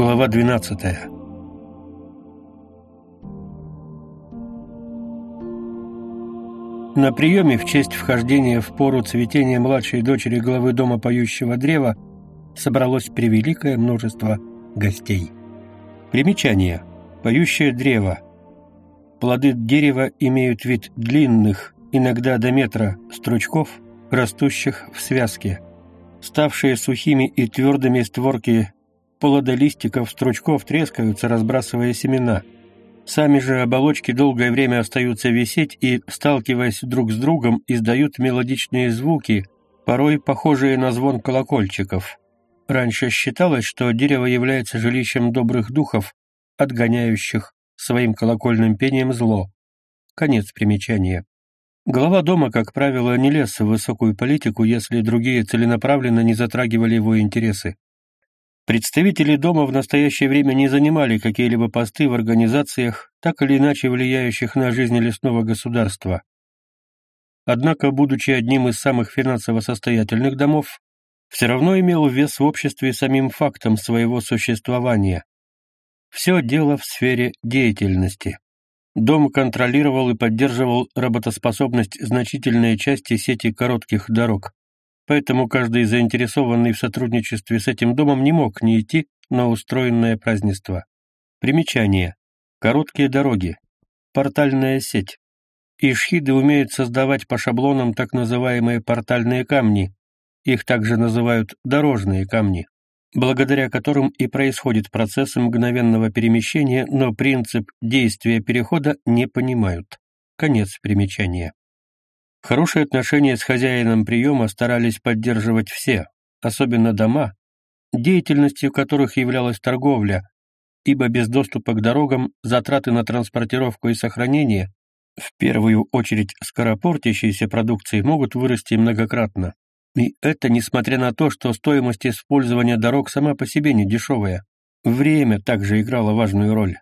Глава 12 На приеме в честь вхождения в пору цветения младшей дочери главы дома поющего древа собралось превеликое множество гостей. Примечание. Поющее древо. Плоды дерева имеют вид длинных, иногда до метра, стручков, растущих в связке. Ставшие сухими и твердыми створки плодолистиков стручков трескаются, разбрасывая семена – Сами же оболочки долгое время остаются висеть и, сталкиваясь друг с другом, издают мелодичные звуки, порой похожие на звон колокольчиков. Раньше считалось, что дерево является жилищем добрых духов, отгоняющих своим колокольным пением зло. Конец примечания. Глава дома, как правило, не лез в высокую политику, если другие целенаправленно не затрагивали его интересы. Представители дома в настоящее время не занимали какие-либо посты в организациях, так или иначе влияющих на жизнь лесного государства. Однако, будучи одним из самых финансово состоятельных домов, все равно имел вес в обществе самим фактом своего существования. Все дело в сфере деятельности. Дом контролировал и поддерживал работоспособность значительной части сети коротких дорог поэтому каждый заинтересованный в сотрудничестве с этим домом не мог не идти на устроенное празднество. Примечание. Короткие дороги. Портальная сеть. Ишхиды умеют создавать по шаблонам так называемые портальные камни, их также называют дорожные камни, благодаря которым и происходит процесс мгновенного перемещения, но принцип действия перехода не понимают. Конец примечания. Хорошие отношения с хозяином приема старались поддерживать все, особенно дома, деятельностью которых являлась торговля, ибо без доступа к дорогам затраты на транспортировку и сохранение, в первую очередь скоропортящейся продукции, могут вырасти многократно. И это несмотря на то, что стоимость использования дорог сама по себе не дешевая. Время также играло важную роль.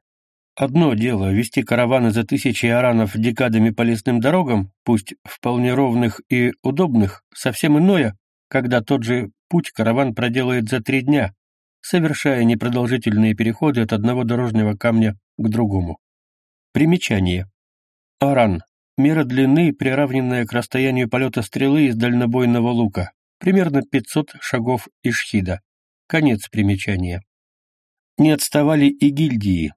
Одно дело вести караваны за тысячи аранов декадами по лесным дорогам, пусть вполне ровных и удобных, совсем иное, когда тот же путь караван проделает за три дня, совершая непродолжительные переходы от одного дорожного камня к другому. Примечание. Аран. Мера длины, приравненная к расстоянию полета стрелы из дальнобойного лука. Примерно 500 шагов ишхида. Конец примечания. Не отставали и гильдии,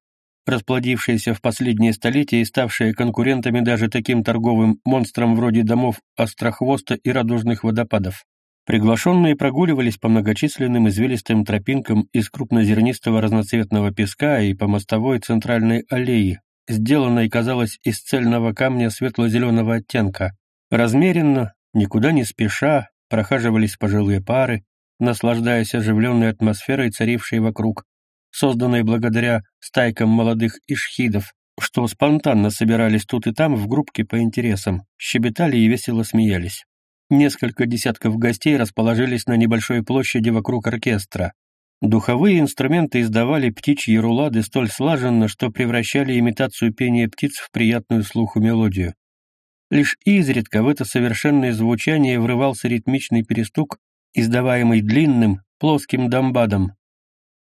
расплодившиеся в последние столетия и ставшие конкурентами даже таким торговым монстрам вроде домов Острохвоста и Радужных водопадов. Приглашенные прогуливались по многочисленным извилистым тропинкам из крупнозернистого разноцветного песка и по мостовой центральной аллеи, сделанной, казалось, из цельного камня светло-зеленого оттенка. Размеренно, никуда не спеша, прохаживались пожилые пары, наслаждаясь оживленной атмосферой, царившей вокруг, созданной благодаря стайкам молодых ишхидов, что спонтанно собирались тут и там в группке по интересам, щебетали и весело смеялись. Несколько десятков гостей расположились на небольшой площади вокруг оркестра. Духовые инструменты издавали птичьи рулады столь слаженно, что превращали имитацию пения птиц в приятную слуху мелодию. Лишь изредка в это совершенное звучание врывался ритмичный перестук, издаваемый длинным, плоским дамбадом,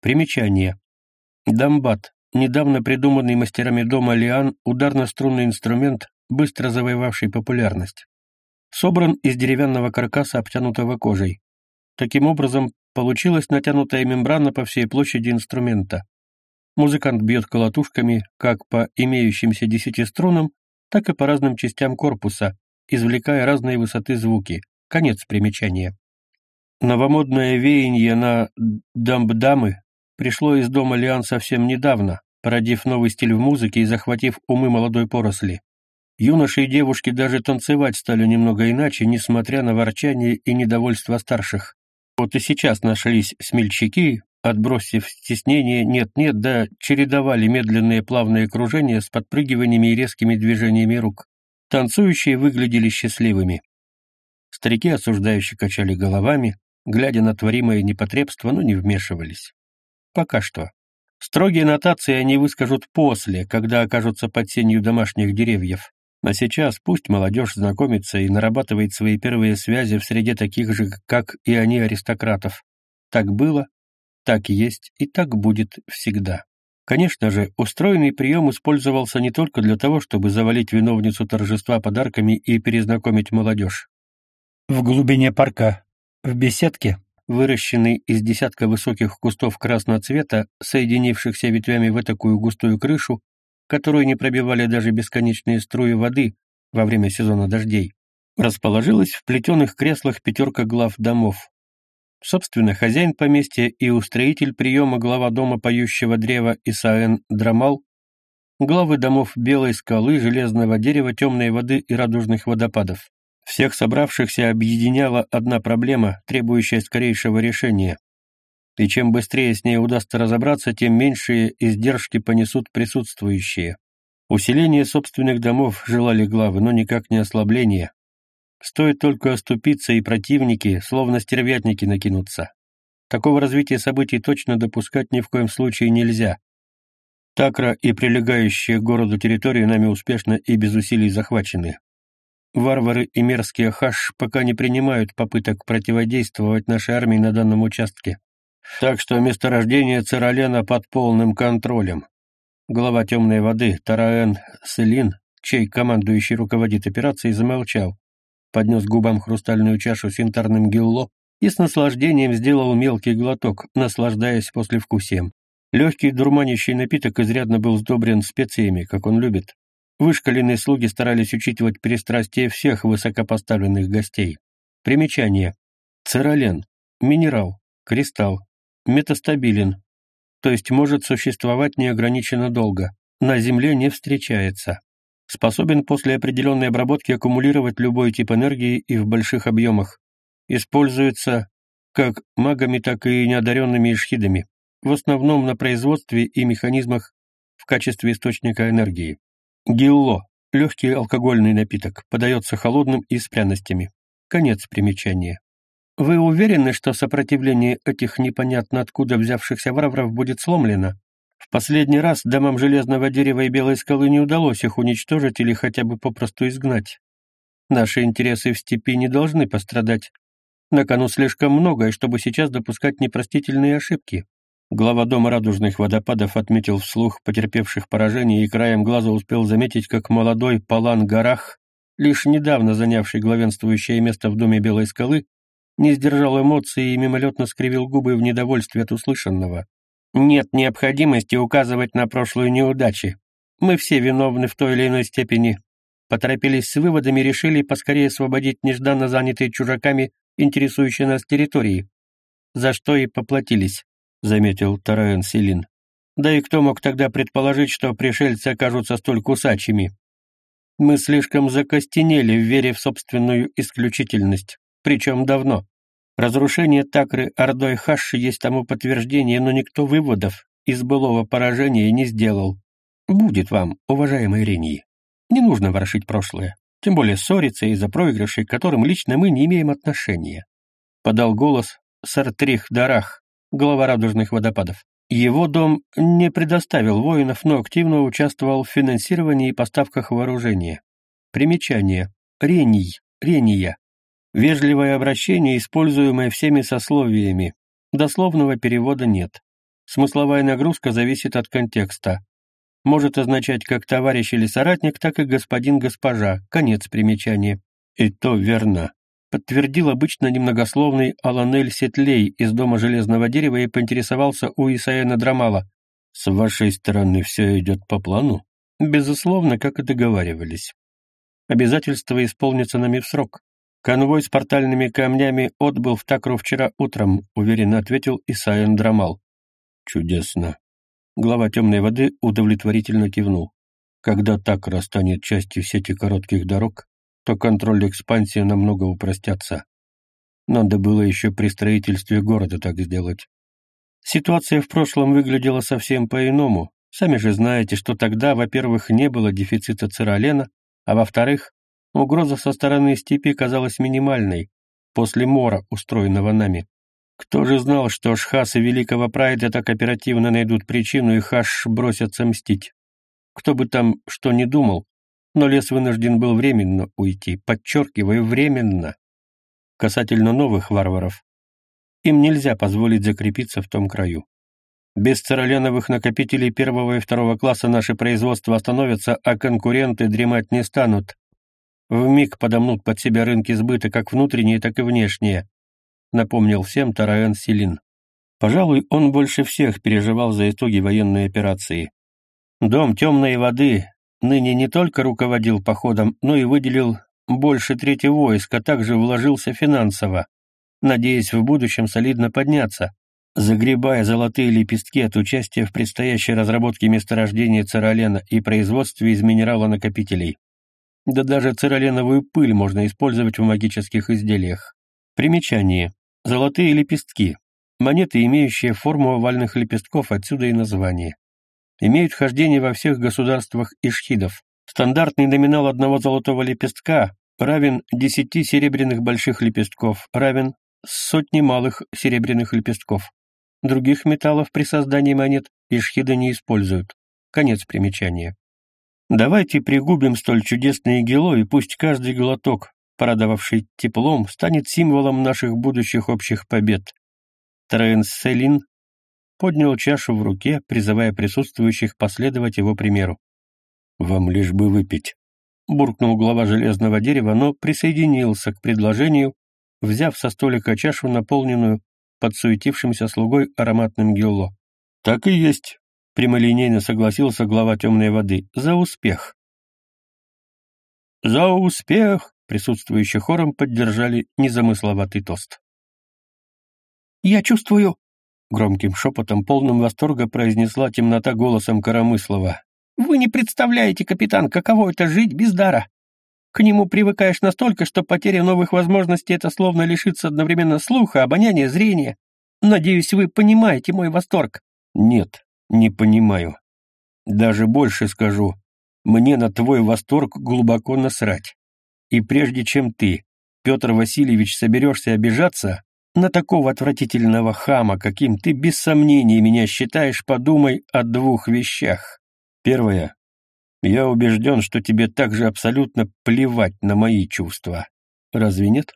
Примечание. Дамбат. Недавно придуманный мастерами дома Лиан ударно-струнный инструмент, быстро завоевавший популярность. Собран из деревянного каркаса, обтянутого кожей. Таким образом, получилась натянутая мембрана по всей площади инструмента. Музыкант бьет колотушками как по имеющимся десяти струнам, так и по разным частям корпуса, извлекая разные высоты звуки. Конец примечания. Новомодное веяние на дамбдамы пришло из дома Лиан совсем недавно, породив новый стиль в музыке и захватив умы молодой поросли. Юноши и девушки даже танцевать стали немного иначе, несмотря на ворчание и недовольство старших. Вот и сейчас нашлись смельчаки, отбросив стеснение «нет-нет», да чередовали медленные плавные кружения с подпрыгиваниями и резкими движениями рук. Танцующие выглядели счастливыми. Старики осуждающие качали головами, глядя на творимое непотребство, но не вмешивались. Пока что. Строгие нотации они выскажут после, когда окажутся под сенью домашних деревьев. А сейчас пусть молодежь знакомится и нарабатывает свои первые связи в среде таких же, как и они, аристократов. Так было, Так есть и так будет всегда. Конечно же, устроенный прием использовался не только для того, чтобы завалить виновницу торжества подарками и перезнакомить молодежь. В глубине парка, в беседке, выращенный из десятка высоких кустов красного цвета, соединившихся ветвями в такую густую крышу, которую не пробивали даже бесконечные струи воды во время сезона дождей, расположилась в плетеных креслах пятерка глав домов. Собственно, хозяин поместья и устроитель приема глава дома поющего древа Исаэн Драмал, главы домов Белой скалы, Железного дерева, Темной воды и Радужных водопадов. Всех собравшихся объединяла одна проблема, требующая скорейшего решения. И чем быстрее с ней удастся разобраться, тем меньшие издержки понесут присутствующие. Усиление собственных домов желали главы, но никак не ослабление. Стоит только оступиться, и противники, словно стервятники, накинутся. Такого развития событий точно допускать ни в коем случае нельзя. Такра и прилегающие к городу территории нами успешно и без усилий захвачены. Варвары и мерзкие хаш пока не принимают попыток противодействовать нашей армии на данном участке. Так что месторождение Цералена под полным контролем. Глава темной воды Тараэн Селин, чей командующий руководит операцией, замолчал, поднес губам хрустальную чашу с янтарным гилло и с наслаждением сделал мелкий глоток, наслаждаясь послевкусием. Легкий дурманящий напиток изрядно был сдобрен специями, как он любит. Вышкаленные слуги старались учитывать пристрастие всех высокопоставленных гостей. Примечание. Церолен. Минерал. Кристалл. Метастабилен. То есть может существовать неограниченно долго. На Земле не встречается способен после определенной обработки аккумулировать любой тип энергии и в больших объемах. Используется как магами, так и неодаренными ишхидами, в основном на производстве и механизмах в качестве источника энергии. Гилло – легкий алкогольный напиток, подается холодным и с пряностями. Конец примечания. Вы уверены, что сопротивление этих непонятно откуда взявшихся варваров будет сломлено? В последний раз домам железного дерева и белой скалы не удалось их уничтожить или хотя бы попросту изгнать. Наши интересы в степи не должны пострадать. На кону слишком многое, чтобы сейчас допускать непростительные ошибки. Глава Дома радужных водопадов отметил вслух потерпевших поражение и краем глаза успел заметить, как молодой Палан Гарах, лишь недавно занявший главенствующее место в Доме Белой скалы, не сдержал эмоций и мимолетно скривил губы в недовольстве от услышанного. Нет необходимости указывать на прошлую неудачи. Мы все виновны в той или иной степени. Поторопились с выводами, решили поскорее освободить нежданно занятые чужаками интересующие нас территории. За что и поплатились, заметил Тараэн Селин. Да и кто мог тогда предположить, что пришельцы окажутся столь кусачими? Мы слишком закостенели в вере в собственную исключительность, причем давно. Разрушение Такры Ордой Хаши есть тому подтверждение, но никто выводов из былого поражения не сделал. Будет вам, уважаемый Реньи. Не нужно ворошить прошлое, тем более ссориться из-за проигрышей, к которым лично мы не имеем отношения. Подал голос Сартрих Дарах, глава радужных водопадов. Его дом не предоставил воинов, но активно участвовал в финансировании и поставках вооружения. Примечание. Рений, Рения, Вежливое обращение, используемое всеми сословиями. Дословного перевода нет. Смысловая нагрузка зависит от контекста. Может означать как товарищ или соратник, так и господин-госпожа. Конец примечания. И то верно. Подтвердил обычно немногословный Аланель Сетлей из Дома Железного Дерева и поинтересовался у Исаэна Драмала. «С вашей стороны все идет по плану?» «Безусловно, как и договаривались. Обязательства исполнятся нами в срок. «Конвой с портальными камнями отбыл в Такру вчера утром», — уверенно ответил Исайен Драмал. «Чудесно». Глава темной воды удовлетворительно кивнул. «Когда Такра станет частью сети коротких дорог, то контроль экспансии намного упростятся. Надо было еще при строительстве города так сделать. Ситуация в прошлом выглядела совсем по-иному. Сами же знаете, что тогда, во-первых, не было дефицита циролена, а во-вторых, Угроза со стороны степи казалась минимальной, после мора, устроенного нами. Кто же знал, что шхасы Великого Прайда так оперативно найдут причину и хаш бросятся мстить? Кто бы там что ни думал, но лес вынужден был временно уйти, подчеркиваю, временно. Касательно новых варваров. Им нельзя позволить закрепиться в том краю. Без цероленовых накопителей первого и второго класса наше производство остановится, а конкуренты дремать не станут. Вмиг подомнут под себя рынки сбыта как внутренние, так и внешние, напомнил всем Тараэн Селин. Пожалуй, он больше всех переживал за итоги военной операции. Дом темной воды ныне не только руководил походом, но и выделил больше трети войск, а также вложился финансово, надеясь в будущем солидно подняться, загребая золотые лепестки от участия в предстоящей разработке месторождения церолена и производстве из минерала-накопителей. Да даже цероленовую пыль можно использовать в магических изделиях. Примечание. Золотые лепестки. Монеты, имеющие форму овальных лепестков, отсюда и название. Имеют хождение во всех государствах ишхидов. Стандартный номинал одного золотого лепестка равен 10 серебряных больших лепестков, равен сотне малых серебряных лепестков. Других металлов при создании монет ишхиды не используют. Конец примечания. Давайте пригубим столь чудесное гело, и пусть каждый глоток, порадовавший теплом, станет символом наших будущих общих побед. Тренселин поднял чашу в руке, призывая присутствующих последовать его примеру. «Вам лишь бы выпить», — буркнул глава железного дерева, но присоединился к предложению, взяв со столика чашу, наполненную подсуетившимся слугой ароматным гелло. «Так и есть», — прямолинейно согласился глава темной воды, — «за успех». «За успех!» — присутствующие хором поддержали незамысловатый тост. «Я чувствую...» — громким шепотом, полным восторга произнесла темнота голосом Коромыслова. «Вы не представляете, капитан, каково это жить без дара. К нему привыкаешь настолько, что потеря новых возможностей — это словно лишиться одновременно слуха, обоняния, зрения. Надеюсь, вы понимаете мой восторг». «Нет, не понимаю. Даже больше скажу. Мне на твой восторг глубоко насрать. И прежде чем ты, Петр Васильевич, соберешься обижаться, на такого отвратительного хама, каким ты без сомнений меня считаешь, подумай о двух вещах. Первое. Я убежден, что тебе также абсолютно плевать на мои чувства. Разве нет?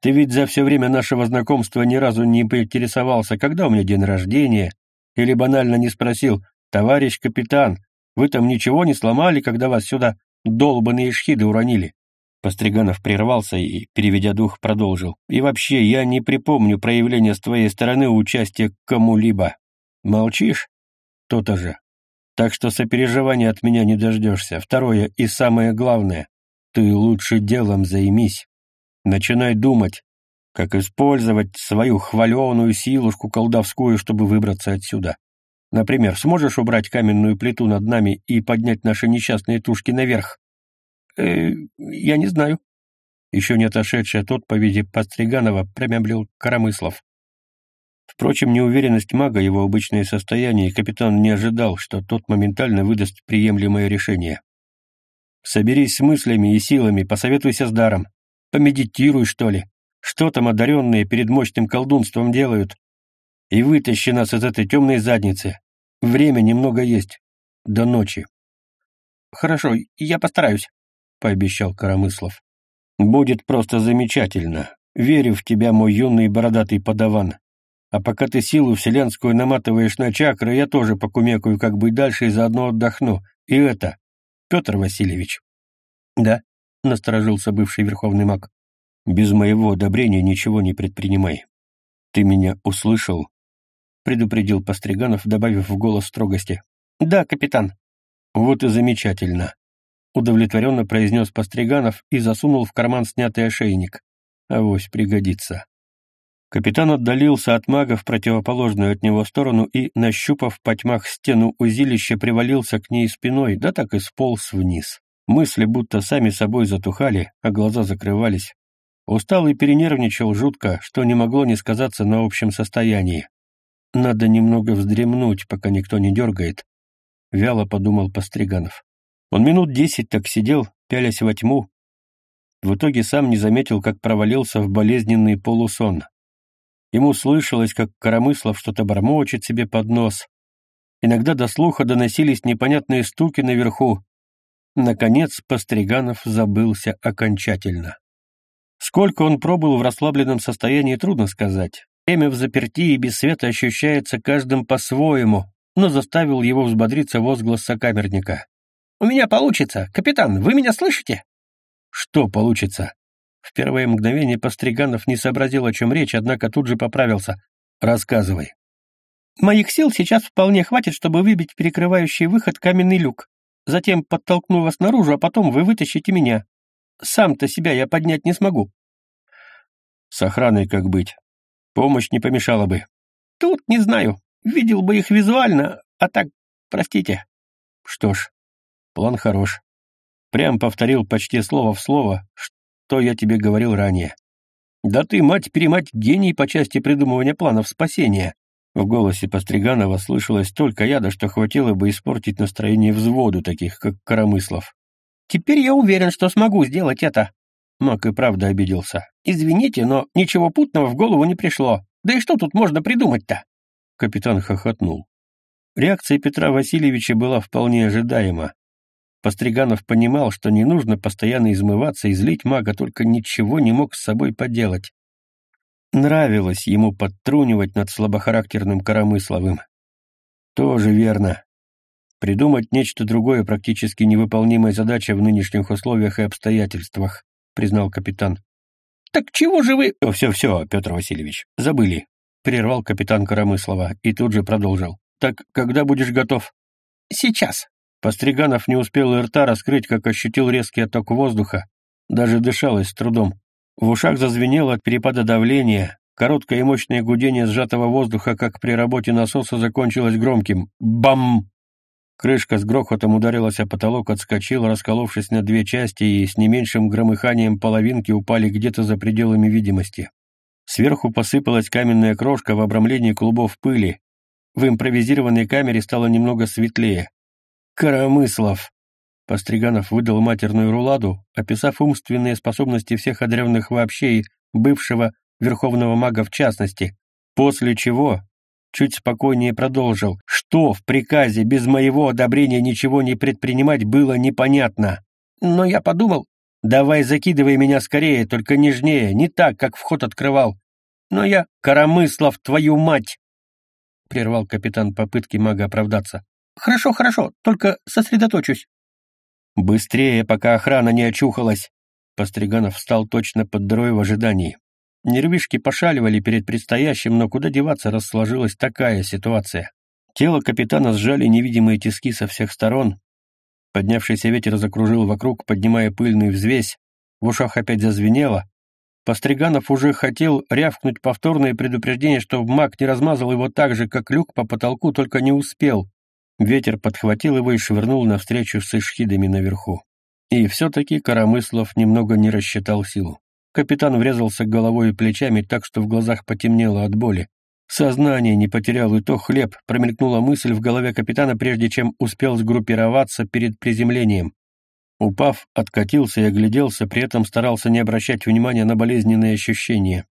Ты ведь за все время нашего знакомства ни разу не поинтересовался, когда у меня день рождения, или банально не спросил, «Товарищ капитан, вы там ничего не сломали, когда вас сюда долбаные шхиды уронили?» Постриганов прервался и, переведя дух, продолжил. «И вообще, я не припомню проявления с твоей стороны участия кому-либо. Молчишь? То-то же. Так что сопереживания от меня не дождешься. Второе и самое главное. Ты лучше делом займись. Начинай думать, как использовать свою хваленую силушку колдовскую, чтобы выбраться отсюда. Например, сможешь убрать каменную плиту над нами и поднять наши несчастные тушки наверх? Э, я не знаю. Еще не отошедший от отповеди Постриганова промямлил Коромыслов. Впрочем, неуверенность мага, его обычное состояние, капитан не ожидал, что тот моментально выдаст приемлемое решение. «Соберись с мыслями и силами, посоветуйся с даром. Помедитируй, что ли. Что там одаренные перед мощным колдунством делают? И вытащи нас из этой темной задницы. Время немного есть. До ночи». «Хорошо, я постараюсь», — пообещал Коромыслов. «Будет просто замечательно. Верю в тебя, мой юный бородатый подаван. А пока ты силу вселенскую наматываешь на чакры, я тоже покумекаю, как быть дальше, и заодно отдохну. И это, Петр Васильевич». «Да», — насторожился бывший верховный маг. «Без моего одобрения ничего не предпринимай. Ты меня услышал?» — предупредил Постриганов, добавив в голос строгости. «Да, капитан». «Вот и замечательно. — удовлетворенно произнес Постриганов и засунул в карман снятый ошейник. «Авось пригодится». Капитан отдалился от мага в противоположную от него сторону и, нащупав по тьмах стену узилища, привалился к ней спиной, да так и сполз вниз. Мысли будто сами собой затухали, а глаза закрывались. Устал и перенервничал жутко, что не могло не сказаться на общем состоянии. «Надо немного вздремнуть, пока никто не дергает», — вяло подумал Постриганов. Он минут десять так сидел, пялясь во тьму. В итоге сам не заметил, как провалился в болезненный полусон. Ему слышалось, как Коромыслов что-то бормочет себе под нос. Иногда до слуха доносились непонятные стуки наверху. Наконец Постриганов забылся окончательно. Сколько он пробыл в расслабленном состоянии, трудно сказать. Время в заперти и без света ощущается каждым по-своему, но заставил его взбодриться возглас сокамерника. «У меня получится! Капитан, вы меня слышите?» «Что получится?» В первое мгновение Постриганов не сообразил, о чем речь, однако тут же поправился. «Рассказывай». «Моих сил сейчас вполне хватит, чтобы выбить перекрывающий выход каменный люк. Затем подтолкну вас наружу, а потом вы вытащите меня. Сам-то себя я поднять не смогу». «С охраной как быть? Помощь не помешала бы». «Тут не знаю. Видел бы их визуально, а так, простите». «Что ж, план хорош. Прям повторил почти слово в слово, что я тебе говорил ранее. Да ты, мать-перемать, гений по части придумывания планов спасения. В голосе Постриганова слышалось столько яда, что хватило бы испортить настроение взводу таких, как Коромыслов. «Теперь я уверен, что смогу сделать это». Мак и правда обиделся. «Извините, но ничего путного в голову не пришло. Да и что тут можно придумать-то?» Капитан хохотнул. Реакция Петра Васильевича была вполне ожидаема. Постриганов понимал, что не нужно постоянно измываться и злить мага, только ничего не мог с собой поделать. Нравилось ему подтрунивать над слабохарактерным Коромысловым. Тоже верно. Придумать нечто другое практически невыполнимая задача в нынешних условиях и обстоятельствах, признал капитан. Так чего же вы... Все-все, Петр Васильевич, забыли. Прервал капитан Коромыслова и тут же продолжил. Так когда будешь готов? Сейчас. Постриганов не успел и рта раскрыть, как ощутил резкий отток воздуха. Даже дышалось с трудом. В ушах зазвенело от перепада давления. Короткое и мощное гудение сжатого воздуха, как при работе насоса, закончилось громким «Бам!». Крышка с грохотом ударилась о потолок, отскочила, расколовшись на две части, и с не меньшим громыханием половинки упали где-то за пределами видимости. Сверху посыпалась каменная крошка в обрамлении клубов пыли. В импровизированной камере стало немного светлее. Коромыслов. Постриганов выдал матерную руладу, описав умственные способности всех одаренных вообще и бывшего верховного мага в частности, после чего чуть спокойнее продолжил, что в приказе без моего одобрения ничего не предпринимать было непонятно. Но я подумал, давай закидывай меня скорее, только нежнее, не так, как вход открывал. Но я, Коромыслов, твою мать! Прервал капитан попытки мага оправдаться. Хорошо, хорошо, только сосредоточусь. Быстрее, пока охрана не очухалась. Постриганов встал точно под дырой в ожидании. Нервишки пошаливали перед предстоящим, но куда деваться, рассложилась такая ситуация. Тело капитана сжали невидимые тиски со всех сторон. Поднявшийся ветер закружил вокруг, поднимая пыльную взвесь. В ушах опять зазвенело. Постриганов уже хотел рявкнуть повторное предупреждение, что маг не размазал его так же, как люк по потолку, только не успел. Ветер подхватил его и швырнул навстречу с ишхидами наверху. И все-таки Коромыслов немного не рассчитал силу. Капитан врезался головой и плечами так, что в глазах потемнело от боли. Сознание не потерял и то хлеб, промелькнула мысль в голове капитана, прежде чем успел сгруппироваться перед приземлением. Упав, откатился и огляделся, при этом старался не обращать внимания на болезненные ощущения.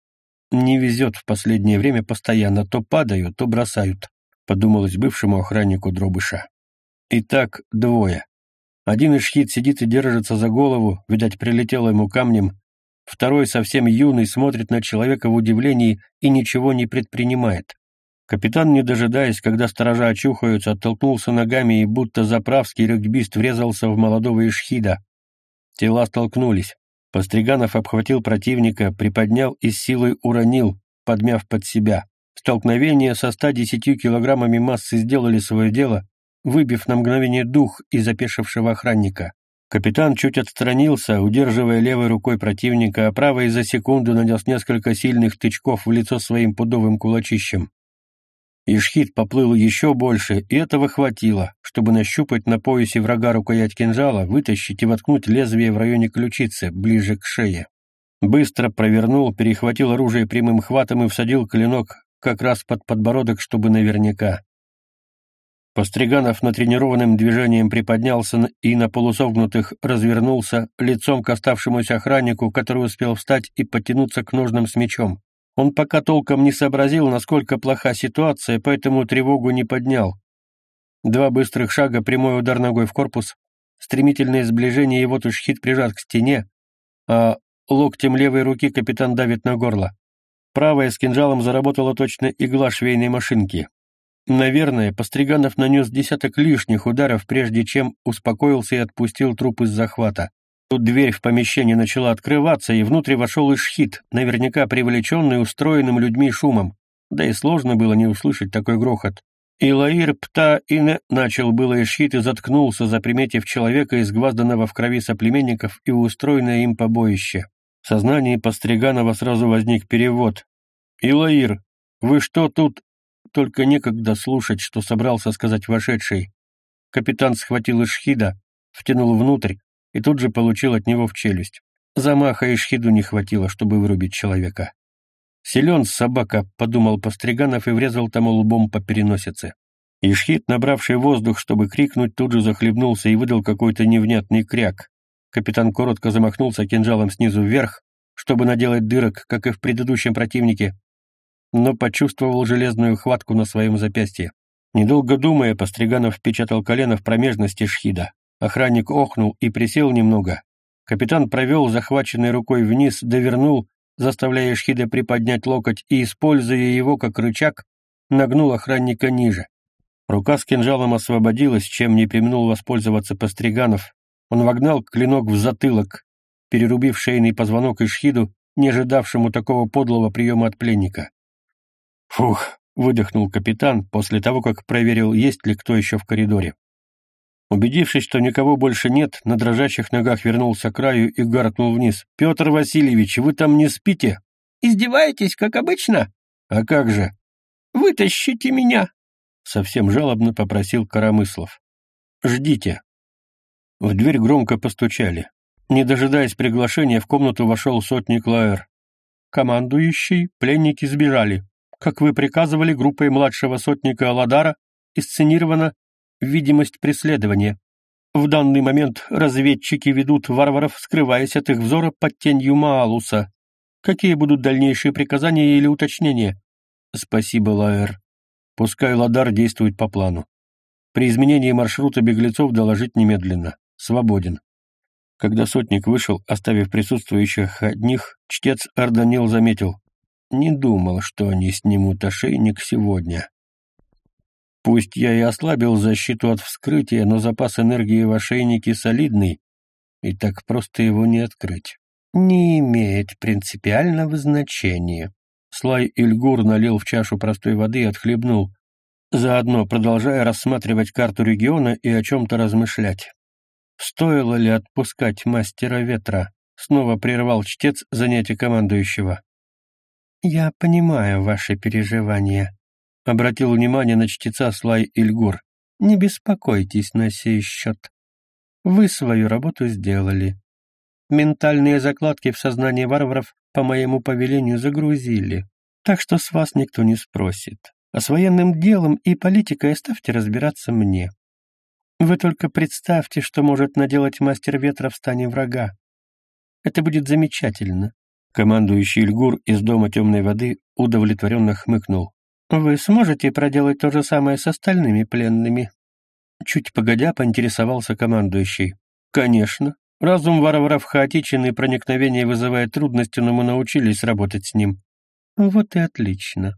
Не везет в последнее время постоянно, то падают, то бросают подумалось бывшему охраннику дробыша. Итак, двое. Один ишхит сидит и держится за голову, видать, прилетело ему камнем. Второй, совсем юный, смотрит на человека в удивлении и ничего не предпринимает. Капитан, не дожидаясь, когда сторожа очухаются, оттолкнулся ногами и будто заправский регбист врезался в молодого ишхида. Тела столкнулись. Постриганов обхватил противника, приподнял и силой уронил, подмяв под себя. Столкновения со 110 килограммами массы сделали свое дело, выбив на мгновение дух из опешившего охранника. Капитан чуть отстранился, удерживая левой рукой противника, а правой за секунду нанес несколько сильных тычков в лицо своим пудовым кулачищем. Ишхит поплыл еще больше, и этого хватило, чтобы нащупать на поясе врага рукоять кинжала, вытащить и воткнуть лезвие в районе ключицы, ближе к шее. Быстро провернул, перехватил оружие прямым хватом и всадил клинок как раз под подбородок, чтобы наверняка. Постриганов натренированным движением приподнялся и на полусогнутых развернулся лицом к оставшемуся охраннику, который успел встать и подтянуться к ножным с мечом. Он пока толком не сообразил, насколько плоха ситуация, поэтому тревогу не поднял. Два быстрых шага, прямой удар ногой в корпус, стремительное сближение, и вот уж хит прижат к стене, а локтем левой руки капитан давит на горло. Правая с кинжалом заработала точно игла швейной машинки. Наверное, Постриганов нанес десяток лишних ударов, прежде чем успокоился и отпустил труп из захвата. Тут дверь в помещение начала открываться, и внутрь вошел Ишхит, наверняка привлеченный устроенным людьми шумом. Да и сложно было не услышать такой грохот. Илаир Пта Ине начал было Ишхит и заткнулся, заприметив человека, изгвазданного в крови соплеменников и устроенное им побоище. В сознании Постриганова сразу возник перевод. «Илаир, вы что тут только некогда слушать, что собрался сказать вошедший. Капитан схватил Ишхида, втянул внутрь и тут же получил от него в челюсть. Замаха Ишхиду не хватило, чтобы вырубить человека. «Силен собака», — подумал Постриганов и врезал тому лбом по переносице. Ишхид, набравший воздух, чтобы крикнуть, тут же захлебнулся и выдал какой-то невнятный кряк. Капитан коротко замахнулся кинжалом снизу вверх, чтобы наделать дырок, как и в предыдущем противнике, но почувствовал железную хватку на своем запястье. Недолго думая, Постриганов впечатал колено в промежности Шхида. Охранник охнул и присел немного. Капитан провел захваченной рукой вниз, довернул, заставляя Шхида приподнять локоть и, используя его как рычаг, нагнул охранника ниже. Рука с кинжалом освободилась, чем не применул воспользоваться Постриганов. Он вогнал клинок в затылок, перерубив шейный позвонок Ишхиду, не ожидавшему такого подлого приема от пленника. «Фух!» — выдохнул капитан после того, как проверил, есть ли кто еще в коридоре. Убедившись, что никого больше нет, на дрожащих ногах вернулся к краю и гаркнул вниз. «Петр Васильевич, вы там не спите?» «Издеваетесь, как обычно?» «А как же?» «Вытащите меня!» Совсем жалобно попросил Коромыслов. «Ждите». В дверь громко постучали. Не дожидаясь приглашения, в комнату вошел сотник Лаэр. «Командующий, пленники сбежали», как вы приказывали, группой младшего сотника Аладара исценирована видимость преследования. В данный момент разведчики ведут варваров, скрываясь от их взора под тенью Маалуса. Какие будут дальнейшие приказания или уточнения? Спасибо, Лаэр. Пускай Ладар действует по плану. При изменении маршрута беглецов доложить немедленно. Свободен. Когда сотник вышел, оставив присутствующих одних, чтец Арданил заметил. Не думал, что они снимут ошейник сегодня. Пусть я и ослабил защиту от вскрытия, но запас энергии в ошейнике солидный, и так просто его не открыть. Не имеет принципиального значения. Слай Ильгур налил в чашу простой воды и отхлебнул, заодно продолжая рассматривать карту региона и о чем-то размышлять. Стоило ли отпускать мастера ветра? Снова прервал чтец занятия командующего. «Я понимаю ваши переживания», — обратил внимание на чтеца Слай Ильгур. «Не беспокойтесь на сей счет. Вы свою работу сделали. Ментальные закладки в сознание варваров по моему повелению загрузили, так что с вас никто не спросит. А с военным делом и политикой оставьте разбираться мне. Вы только представьте, что может наделать мастер ветра в стане врага. Это будет замечательно. Командующий Ильгур из дома темной воды удовлетворенно хмыкнул. «Вы сможете проделать то же самое с остальными пленными?» Чуть погодя поинтересовался командующий. «Конечно. Разум варваров хаотичен, и проникновение вызывает трудности, но мы научились работать с ним». «Вот и отлично.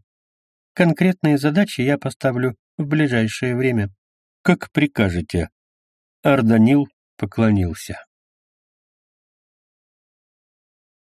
Конкретные задачи я поставлю в ближайшее время». «Как прикажете». Арданил поклонился.